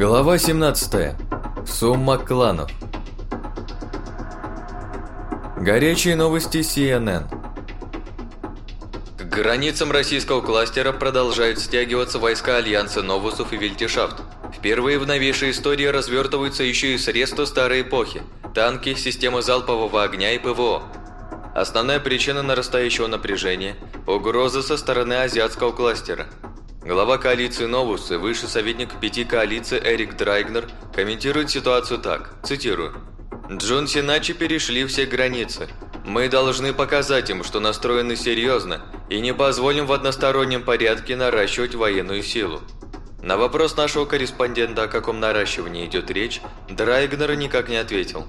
Глава 17. Сумма кланов. Горячие новости CNN. К границам российского кластера продолжают стягиваться войска Альянса Новусов и Вильтишафт. Впервые в новейшей истории развертываются еще и средства старой эпохи – танки, системы залпового огня и ПВО. Основная причина нарастающего напряжения – угроза со стороны азиатского кластера – Глава коалиции «Новус» и высший советник пяти коалиции Эрик Драйгнер комментирует ситуацию так, цитирую. «Джун Синачи перешли все границы. Мы должны показать им, что настроены серьезно и не позволим в одностороннем порядке наращивать военную силу». На вопрос нашего корреспондента, о каком наращивании идет речь, Драйгнер никак не ответил.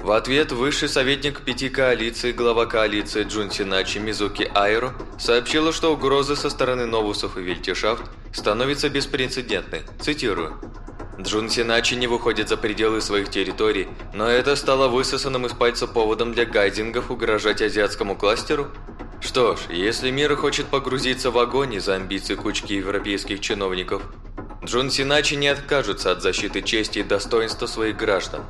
В ответ высший советник пяти коалиций, глава коалиции Джун Синачи Мизуки Айро сообщила, что угрозы со стороны Новусов и Вильтишафт становятся беспрецедентной. Цитирую. Джун Синачи не выходит за пределы своих территорий, но это стало высосанным из пальца поводом для гайдингов угрожать азиатскому кластеру? Что ж, если мир хочет погрузиться в огонь из-за амбиций кучки европейских чиновников, Джун Синачи не откажутся от защиты чести и достоинства своих граждан.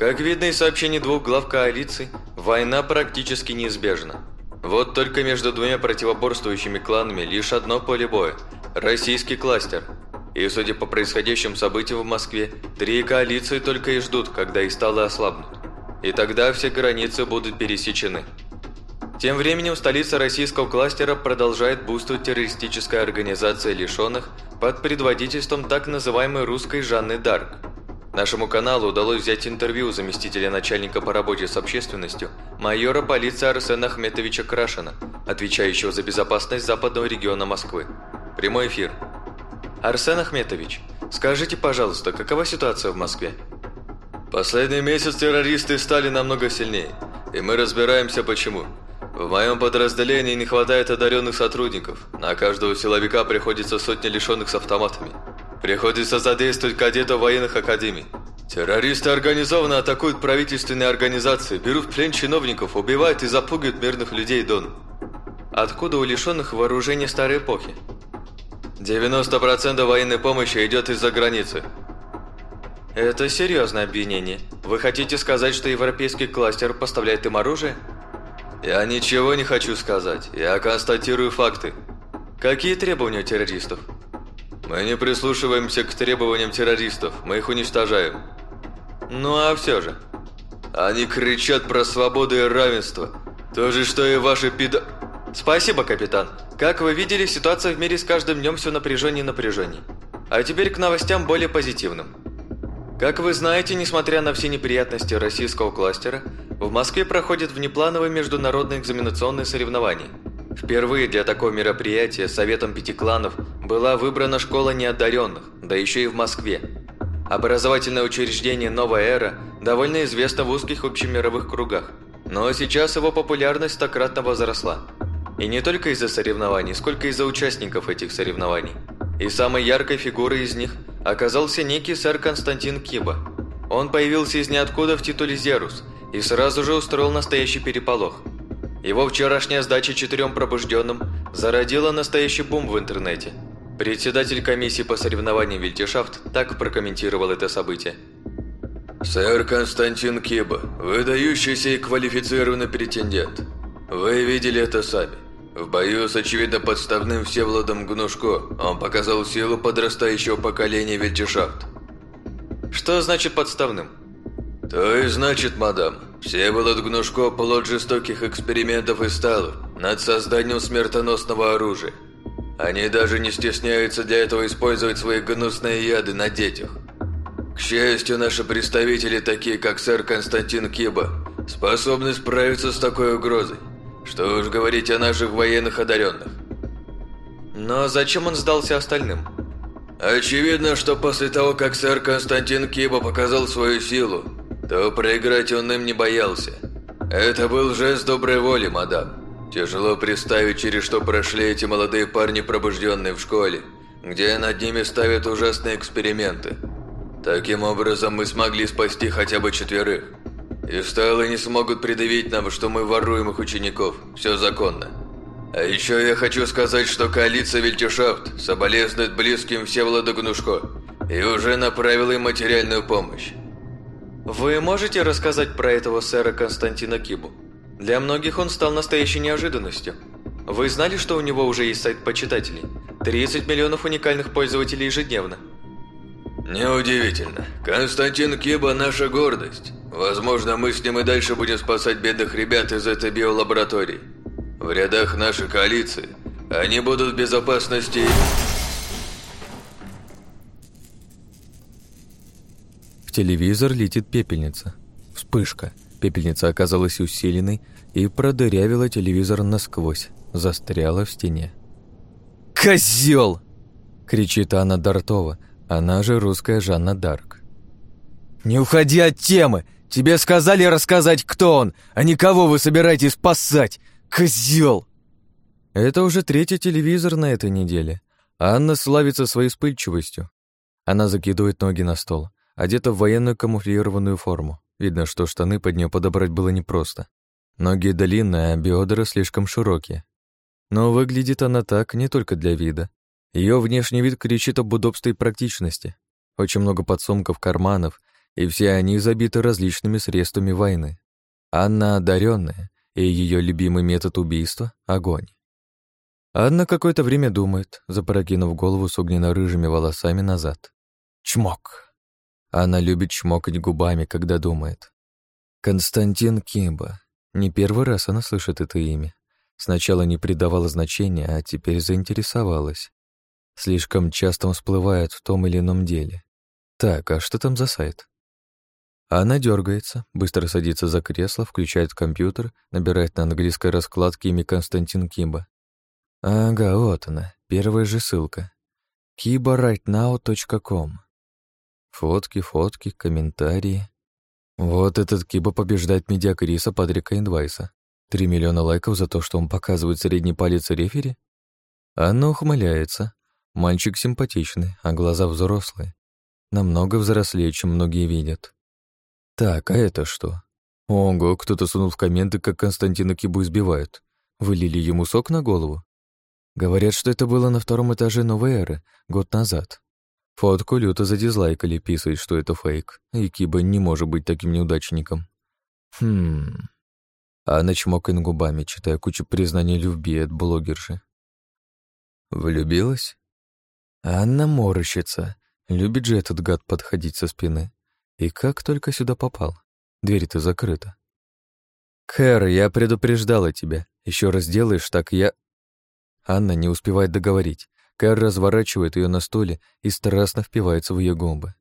Как видно из сообщений двух глав коалиций, война практически неизбежна. Вот только между двумя противоборствующими кланами лишь одно поле боя – российский кластер. И судя по происходящим событиям в Москве, три коалиции только и ждут, когда их стало ослабнут. И тогда все границы будут пересечены. Тем временем столица российского кластера продолжает буствовать террористическая организация лишенных под предводительством так называемой русской Жанны Дарк – Нашему каналу удалось взять интервью заместителя начальника по работе с общественностью, майора полиции Арсена Ахметовича Крашина, отвечающего за безопасность западного региона Москвы. Прямой эфир. Арсен Ахметович, скажите, пожалуйста, какова ситуация в Москве? Последний месяц террористы стали намного сильнее, и мы разбираемся почему. В моем подразделении не хватает одаренных сотрудников. На каждого силовика приходится сотня лишенных с автоматами. Приходится задействовать кадетов военных академий. Террористы организованно атакуют правительственные организации, берут в плен чиновников, убивают и запугивают мирных людей Дон. Откуда у лишенных вооружения старой эпохи? 90% военной помощи идет из-за границы. Это серьезное обвинение. Вы хотите сказать, что европейский кластер поставляет им оружие? Я ничего не хочу сказать. Я констатирую факты. Какие требования у террористов? Мы не прислушиваемся к требованиям террористов, мы их уничтожаем. Ну а все же. Они кричат про свободу и равенство. То же, что и ваши пидо... Спасибо, капитан. Как вы видели, ситуация в мире с каждым днем все напряженнее и напряженнее. А теперь к новостям более позитивным. Как вы знаете, несмотря на все неприятности российского кластера, в Москве проходят внеплановые международные экзаменационные соревнования – Впервые для такого мероприятия Советом Пяти Кланов была выбрана школа неодаренных, да еще и в Москве. Образовательное учреждение «Новая эра» довольно известно в узких общемировых кругах, но сейчас его популярность стократно возросла. И не только из-за соревнований, сколько из-за участников этих соревнований. И самой яркой фигурой из них оказался некий сэр Константин Киба. Он появился из ниоткуда в титуле Зерус и сразу же устроил настоящий переполох – его вчерашняя сдача четырем пробужденным зародила настоящий бум в интернете. Председатель комиссии по соревнованиям Вильтишафт так прокомментировал это событие. «Сэр Константин Киба, выдающийся и квалифицированный претендент. Вы видели это сами. В бою с очевидно подставным Всеволодом Гнушко он показал силу подрастающего поколения Вильтишафт». «Что значит подставным?» «То и значит, мадам, Всеволод Гнушко – плод жестоких экспериментов и сталов над созданием смертоносного оружия. Они даже не стесняются для этого использовать свои гнусные яды на детях. К счастью, наши представители, такие как сэр Константин Киба, способны справиться с такой угрозой. Что уж говорить о наших военных одаренных. Но зачем он сдался остальным? Очевидно, что после того, как сэр Константин Киба показал свою силу, то проиграть он им не боялся. Это был жест доброй воли, мадам. Тяжело представить, через что прошли эти молодые парни, пробужденные в школе, где над ними ставят ужасные эксперименты. Таким образом, мы смогли спасти хотя бы четверых. И стало не смогут предъявить нам, что мы воруем их учеников. Все законно. А еще я хочу сказать, что коалиция Вильтишафт соболезнует близким Всеволода Гнушко и уже направил им материальную помощь. Вы можете рассказать про этого сэра Константина Кибу? Для многих он стал настоящей неожиданностью. Вы знали, что у него уже есть сайт почитателей? 30 миллионов уникальных пользователей ежедневно. Неудивительно. Константин Киба – наша гордость. Возможно, мы с ним и дальше будем спасать бедных ребят из этой биолаборатории. В рядах нашей коалиции они будут в безопасности... В телевизор летит пепельница. Вспышка. Пепельница оказалась усиленной и продырявила телевизор насквозь, застряла в стене. «Козёл!» — кричит Анна Дартова, она же русская Жанна Дарк. «Не уходи от темы! Тебе сказали рассказать, кто он, а не кого вы собираетесь спасать! Козёл!» Это уже третий телевизор на этой неделе. Анна славится своей вспыльчивостью. Она закидывает ноги на стол одета в военную камуфлированную форму. Видно, что штаны под нее подобрать было непросто. Ноги длинные, а бедра слишком широкие. Но выглядит она так не только для вида. Ее внешний вид кричит об удобстве и практичности. Очень много подсумков, карманов, и все они забиты различными средствами войны. Анна одаренная, и ее любимый метод убийства — огонь. Анна какое-то время думает, запрокинув голову с огненно-рыжими волосами назад. Чмок. Она любит чмокать губами, когда думает. Константин Кимба. Не первый раз она слышит это имя. Сначала не придавала значения, а теперь заинтересовалась. Слишком часто он всплывает в том или ином деле. Так, а что там за сайт? Она дергается, быстро садится за кресло, включает компьютер, набирает на английской раскладке имя Константин Кимба. Ага, вот она, первая же ссылка. kibarightnow.com Фотки, фотки, комментарии. Вот этот Киба побеждает медиакриса Патрика Индвайса. Три миллиона лайков за то, что он показывает средний палец рефери? Анна ухмыляется. Мальчик симпатичный, а глаза взрослые. Намного взрослее, чем многие видят. Так, а это что? Ого, кто-то сунул в комменты, как Константина Кибу избивают. Вылили ему сок на голову. Говорят, что это было на втором этаже новой эры, год назад. Фотку люто задизлайкали, писает, что это фейк, и Киба не может быть таким неудачником. Хм... Анна чмокает губами, читая кучу признаний любви от блогерши. Влюбилась? Анна морщится. Любит же этот гад подходить со спины. И как только сюда попал? Дверь-то закрыта. Кэр, я предупреждала тебя. Еще раз делаешь так, я... Анна не успевает договорить. Кэр разворачивает ее на стуле и страстно впивается в ее губы.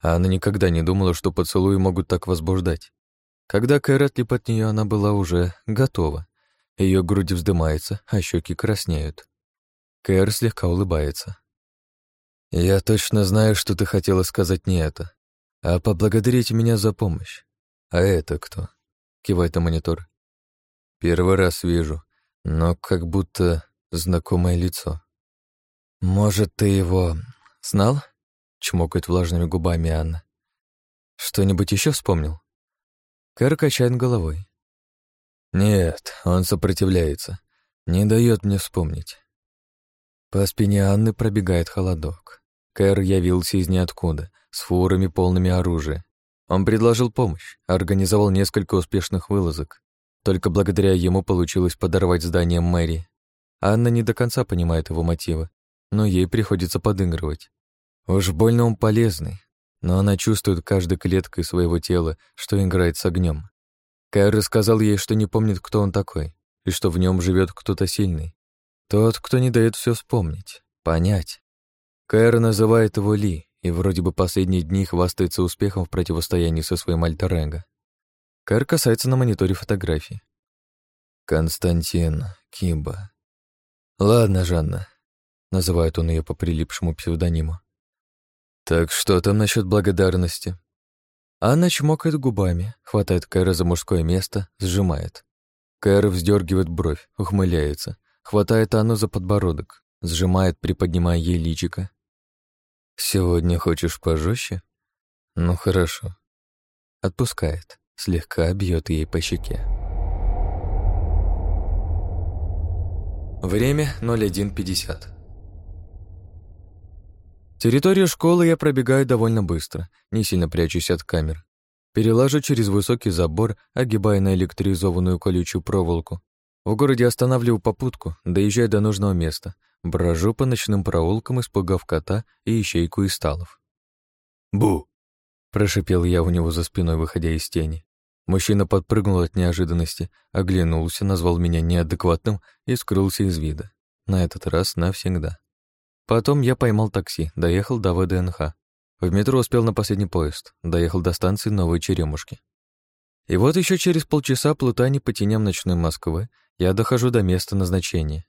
А она никогда не думала, что поцелуи могут так возбуждать. Когда Кэр отлип от нее, она была уже готова. Ее грудь вздымается, а щеки краснеют. Кэр слегка улыбается. «Я точно знаю, что ты хотела сказать не это, а поблагодарить меня за помощь. А это кто?» — кивает на монитор. «Первый раз вижу, но как будто знакомое лицо». «Может, ты его знал?» — чмокает влажными губами Анна. «Что-нибудь еще вспомнил?» Кэр качает головой. «Нет, он сопротивляется. Не дает мне вспомнить». По спине Анны пробегает холодок. Кэр явился из ниоткуда, с фурами, полными оружия. Он предложил помощь, организовал несколько успешных вылазок. Только благодаря ему получилось подорвать здание мэрии. Анна не до конца понимает его мотивы, но ей приходится подыгрывать. Уж больно он полезный, но она чувствует каждой клеткой своего тела, что играет с огнем. Кай рассказал ей, что не помнит, кто он такой, и что в нем живет кто-то сильный. Тот, кто не дает все вспомнить, понять. Кайр называет его Ли, и вроде бы последние дни хвастается успехом в противостоянии со своим альтер Кайр касается на мониторе фотографии. Константин, Кимба. Ладно, Жанна, называет он ее по прилипшему псевдониму. «Так что там насчет благодарности?» Анна чмокает губами, хватает Кэра за мужское место, сжимает. Кэр вздергивает бровь, ухмыляется, хватает Анну за подбородок, сжимает, приподнимая ей личико. «Сегодня хочешь пожестче? Ну хорошо». Отпускает, слегка бьет ей по щеке. Время 01.50. Территорию школы я пробегаю довольно быстро, не сильно прячусь от камер. Перелажу через высокий забор, огибая на электризованную колючую проволоку. В городе останавливаю попутку, доезжаю до нужного места, брожу по ночным проулкам, испугав кота и ищейку из сталов. «Бу!» — прошипел я у него за спиной, выходя из тени. Мужчина подпрыгнул от неожиданности, оглянулся, назвал меня неадекватным и скрылся из вида. На этот раз навсегда. Потом я поймал такси, доехал до ВДНХ. В метро успел на последний поезд, доехал до станции Новой Черемушки. И вот еще через полчаса, плутани по теням ночной Москвы, я дохожу до места назначения.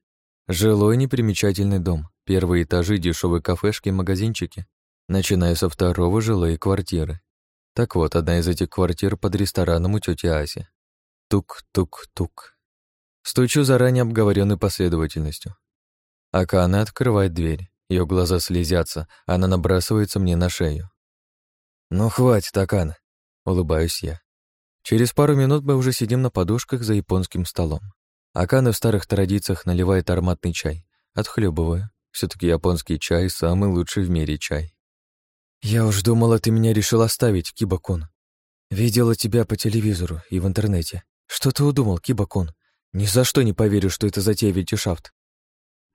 Жилой непримечательный дом, первые этажи, дешевые кафешки и магазинчики, начиная со второго жилые квартиры. Так вот, одна из этих квартир под рестораном у тети Аси. Тук-тук-тук. Стучу заранее обговоренной последовательностью. Акана открывает дверь. Ее глаза слезятся, она набрасывается мне на шею. «Ну, хватит, Акана!» — улыбаюсь я. Через пару минут мы уже сидим на подушках за японским столом. Акана в старых традициях наливает ароматный чай. Отхлебываю. все таки японский чай — самый лучший в мире чай. «Я уж думала, ты меня решил оставить, Кибакун. Видела тебя по телевизору и в интернете. Что ты удумал, Кибакун? Ни за что не поверю, что это затея Витишафт.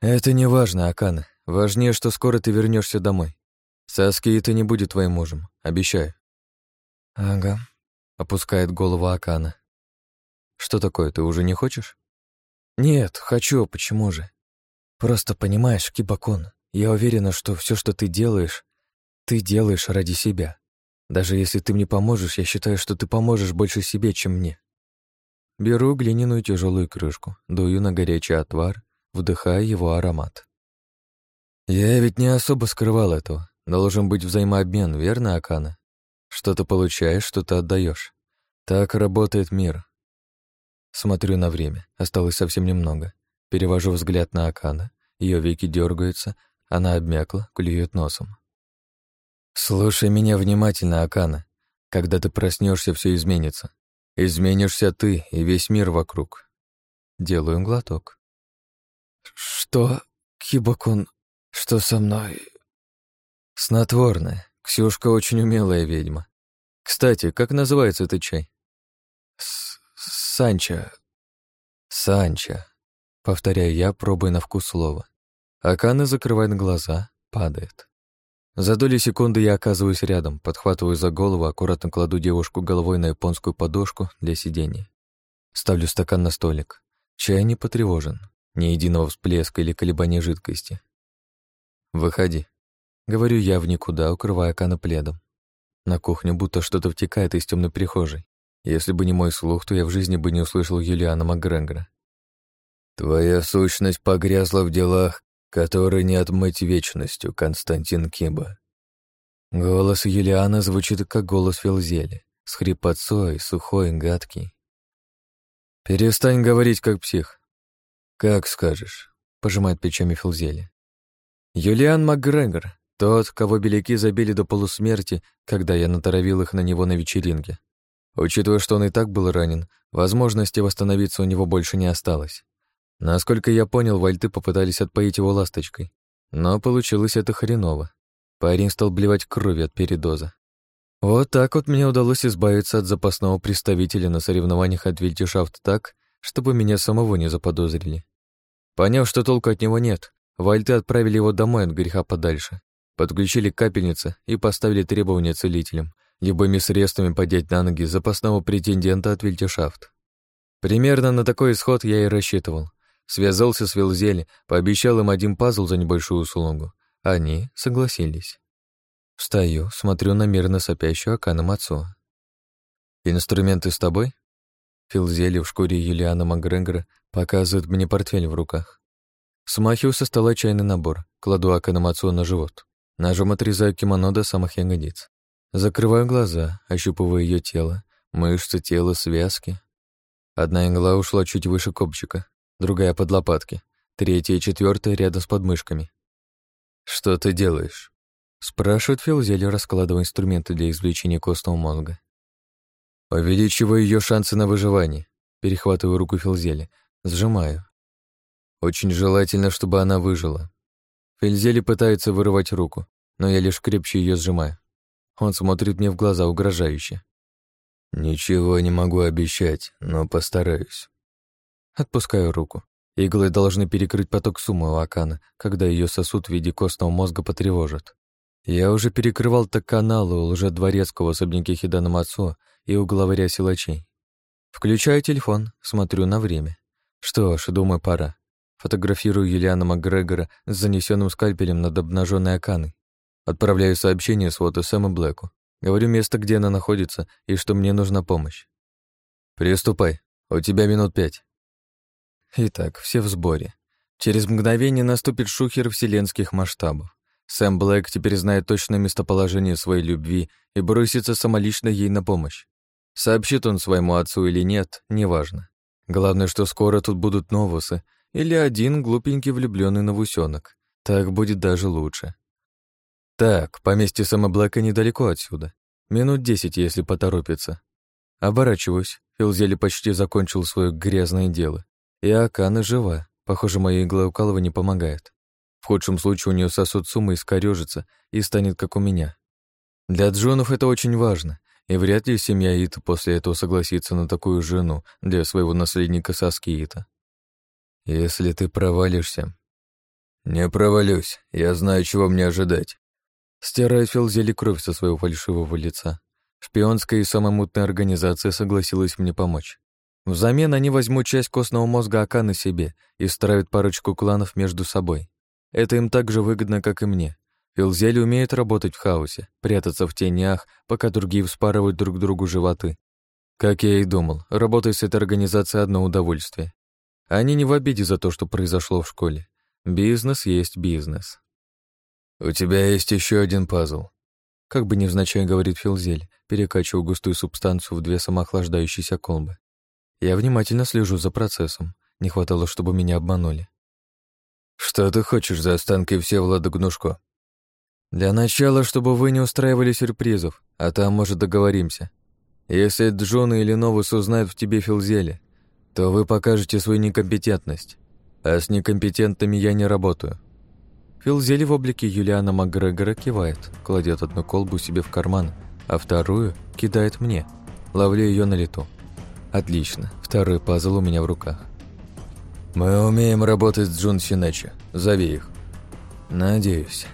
«Это не важно, Акана. Важнее, что скоро ты вернешься домой. Саски это не будет твоим мужем, обещаю». «Ага», — опускает голову Акана. «Что такое, ты уже не хочешь?» «Нет, хочу, почему же? Просто понимаешь, Кибакон, я уверена, что все, что ты делаешь, ты делаешь ради себя. Даже если ты мне поможешь, я считаю, что ты поможешь больше себе, чем мне». Беру глиняную тяжелую крышку, дую на горячий отвар, вдыхая его аромат. «Я ведь не особо скрывал этого. Должен быть взаимообмен, верно, Акана? Что-то получаешь, что-то отдаешь. Так работает мир». Смотрю на время. Осталось совсем немного. Перевожу взгляд на Акана. Ее веки дергаются, она обмякла, клюет носом. «Слушай меня внимательно, Акана. Когда ты проснешься, все изменится. Изменишься ты и весь мир вокруг». Делаю глоток. «Что, Кибакун, что со мной?» «Снотворное. Ксюшка очень умелая ведьма. Кстати, как называется этот чай?» С «Санча». «Санча», — повторяю я, пробуя на вкус слова. Акана закрывает глаза, падает. За доли секунды я оказываюсь рядом, подхватываю за голову, аккуратно кладу девушку головой на японскую подушку для сидения. Ставлю стакан на столик. Чай не потревожен. Ни единого всплеска или колебания жидкости. «Выходи», — говорю я в никуда, укрывая Кана пледом. На кухню будто что-то втекает из темной прихожей. Если бы не мой слух, то я в жизни бы не услышал Юлиана Макгрегора. «Твоя сущность погрязла в делах, которые не отмыть вечностью, Константин Киба». Голос Юлиана звучит, как голос Филзели, с хрипотцой, сухой, гадкий. «Перестань говорить, как псих. «Как скажешь», — пожимает плечами Филзели. «Юлиан МакГрегор, тот, кого беляки забили до полусмерти, когда я натравил их на него на вечеринке. Учитывая, что он и так был ранен, возможности восстановиться у него больше не осталось. Насколько я понял, вальты попытались отпоить его ласточкой, но получилось это хреново. Парень стал блевать кровью от передоза. Вот так вот мне удалось избавиться от запасного представителя на соревнованиях от Вильтишафт так, чтобы меня самого не заподозрили. Поняв, что толку от него нет, вальты отправили его домой от греха подальше, подключили капельницы и поставили требования целителям, любыми средствами поднять на ноги запасного претендента от Вильтешафт. Примерно на такой исход я и рассчитывал. Связался с Вилзели, пообещал им один пазл за небольшую услугу. Они согласились. Встаю, смотрю на мирно сопящую Акана Мацуа. «Инструменты с тобой?» Филзели в шкуре Юлиана Макгрегора показывает мне портфель в руках. Смахиваю со стола чайный набор, кладу аканамацу на живот. Ножом отрезаю кимоно до самых ягодиц. Закрываю глаза, ощупываю ее тело, мышцы, тело, связки. Одна игла ушла чуть выше копчика, другая под лопатки, третья и четвертая рядом с подмышками. «Что ты делаешь?» Спрашивает Филзели, раскладывая инструменты для извлечения костного мозга. Увеличиваю ее шансы на выживание. Перехватываю руку Филзели, сжимаю. Очень желательно, чтобы она выжила. Фельзели пытается вырвать руку. но я лишь крепче ее сжимаю. Он смотрит мне в глаза угрожающе. «Ничего не могу обещать, но постараюсь». Отпускаю руку. Иглы должны перекрыть поток суммы у Акана, когда ее сосуд в виде костного мозга потревожит. Я уже перекрывал так каналы у лжедворецкого в особняке Хидана Мацуо и у главаря силачей. Включаю телефон, смотрю на время. Что ж, думаю, пора. Фотографирую Юлиана Макгрегора с занесенным скальпелем над обнаженной Аканой. Отправляю сообщение с фото Сэма Блэку. Говорю место, где она находится, и что мне нужна помощь. «Приступай. У тебя минут пять». Итак, все в сборе. Через мгновение наступит шухер вселенских масштабов. Сэм Блэк теперь знает точное местоположение своей любви и бросится самолично ей на помощь. Сообщит он своему отцу или нет, неважно. Главное, что скоро тут будут новусы или один глупенький влюбленный новусенок. Так будет даже лучше. Так, поместье Сэма Блэка недалеко отсюда. Минут десять, если поторопится. Оборачиваюсь. Филзели почти закончил свое грязное дело. И Акана жива. Похоже, моя иглоукалывание помогает. В худшем случае у нее сосуд суммы искорёжится и станет как у меня. Для Джонов это очень важно, и вряд ли семья Ита после этого согласится на такую жену для своего наследника Саски Ита. Если ты провалишься... Не провалюсь, я знаю, чего мне ожидать. Стирает Филзели кровь со своего фальшивого лица. Шпионская и самая мутная организация согласилась мне помочь. Взамен они возьмут часть костного мозга Ака на себе и стравят парочку кланов между собой. Это им так же выгодно, как и мне. Филзели умеет работать в хаосе, прятаться в тенях, пока другие вспарывают друг другу животы. Как я и думал, работать с этой организацией одно удовольствие. Они не в обиде за то, что произошло в школе. Бизнес есть бизнес. «У тебя есть еще один пазл», — как бы невзначай говорит Филзель, перекачивая густую субстанцию в две самоохлаждающиеся колбы. Я внимательно слежу за процессом. Не хватало, чтобы меня обманули. «Что ты хочешь за останки Всеволода Гнушко?» «Для начала, чтобы вы не устраивали сюрпризов, а там, может, договоримся. Если Джон или Новус узнают в тебе Филзеле, то вы покажете свою некомпетентность. А с некомпетентными я не работаю. Филзели в облике Юлиана Макгрегора кивает, кладет одну колбу себе в карман, а вторую кидает мне. Ловлю ее на лету. Отлично, второй пазл у меня в руках. Мы умеем работать с Джун Синечи. Зови их. Надеюсь.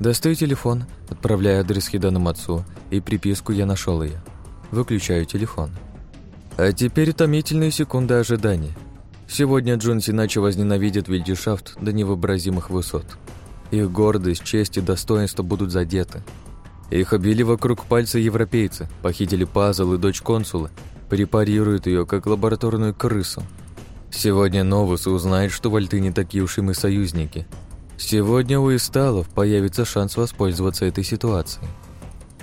Достаю телефон, отправляю адрес Хидану отцу, и приписку я нашел ее. Выключаю телефон. А теперь томительные секунды ожидания. Сегодня Джун Синачи возненавидит Вильдишафт до невообразимых высот. Их гордость, честь и достоинство будут задеты. Их обвели вокруг пальца европейцы, похитили пазл и дочь консула, препарируют ее как лабораторную крысу. Сегодня Новус узнает, что вальты не такие уж и мы союзники. Сегодня у Исталов появится шанс воспользоваться этой ситуацией.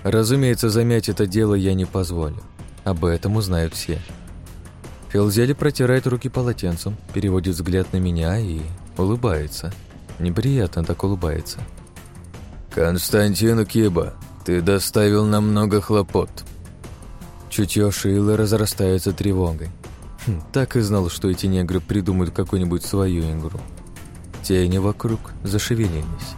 Разумеется, замять это дело я не позволю. Об этом узнают все. Филзели протирает руки полотенцем, переводит взгляд на меня и улыбается. Неприятно так улыбается. «Константин Киба, ты доставил нам много хлопот». Чутье Шилы разрастается тревогой. Хм, так и знал, что эти негры придумают какую-нибудь свою игру. Тени вокруг зашевелились.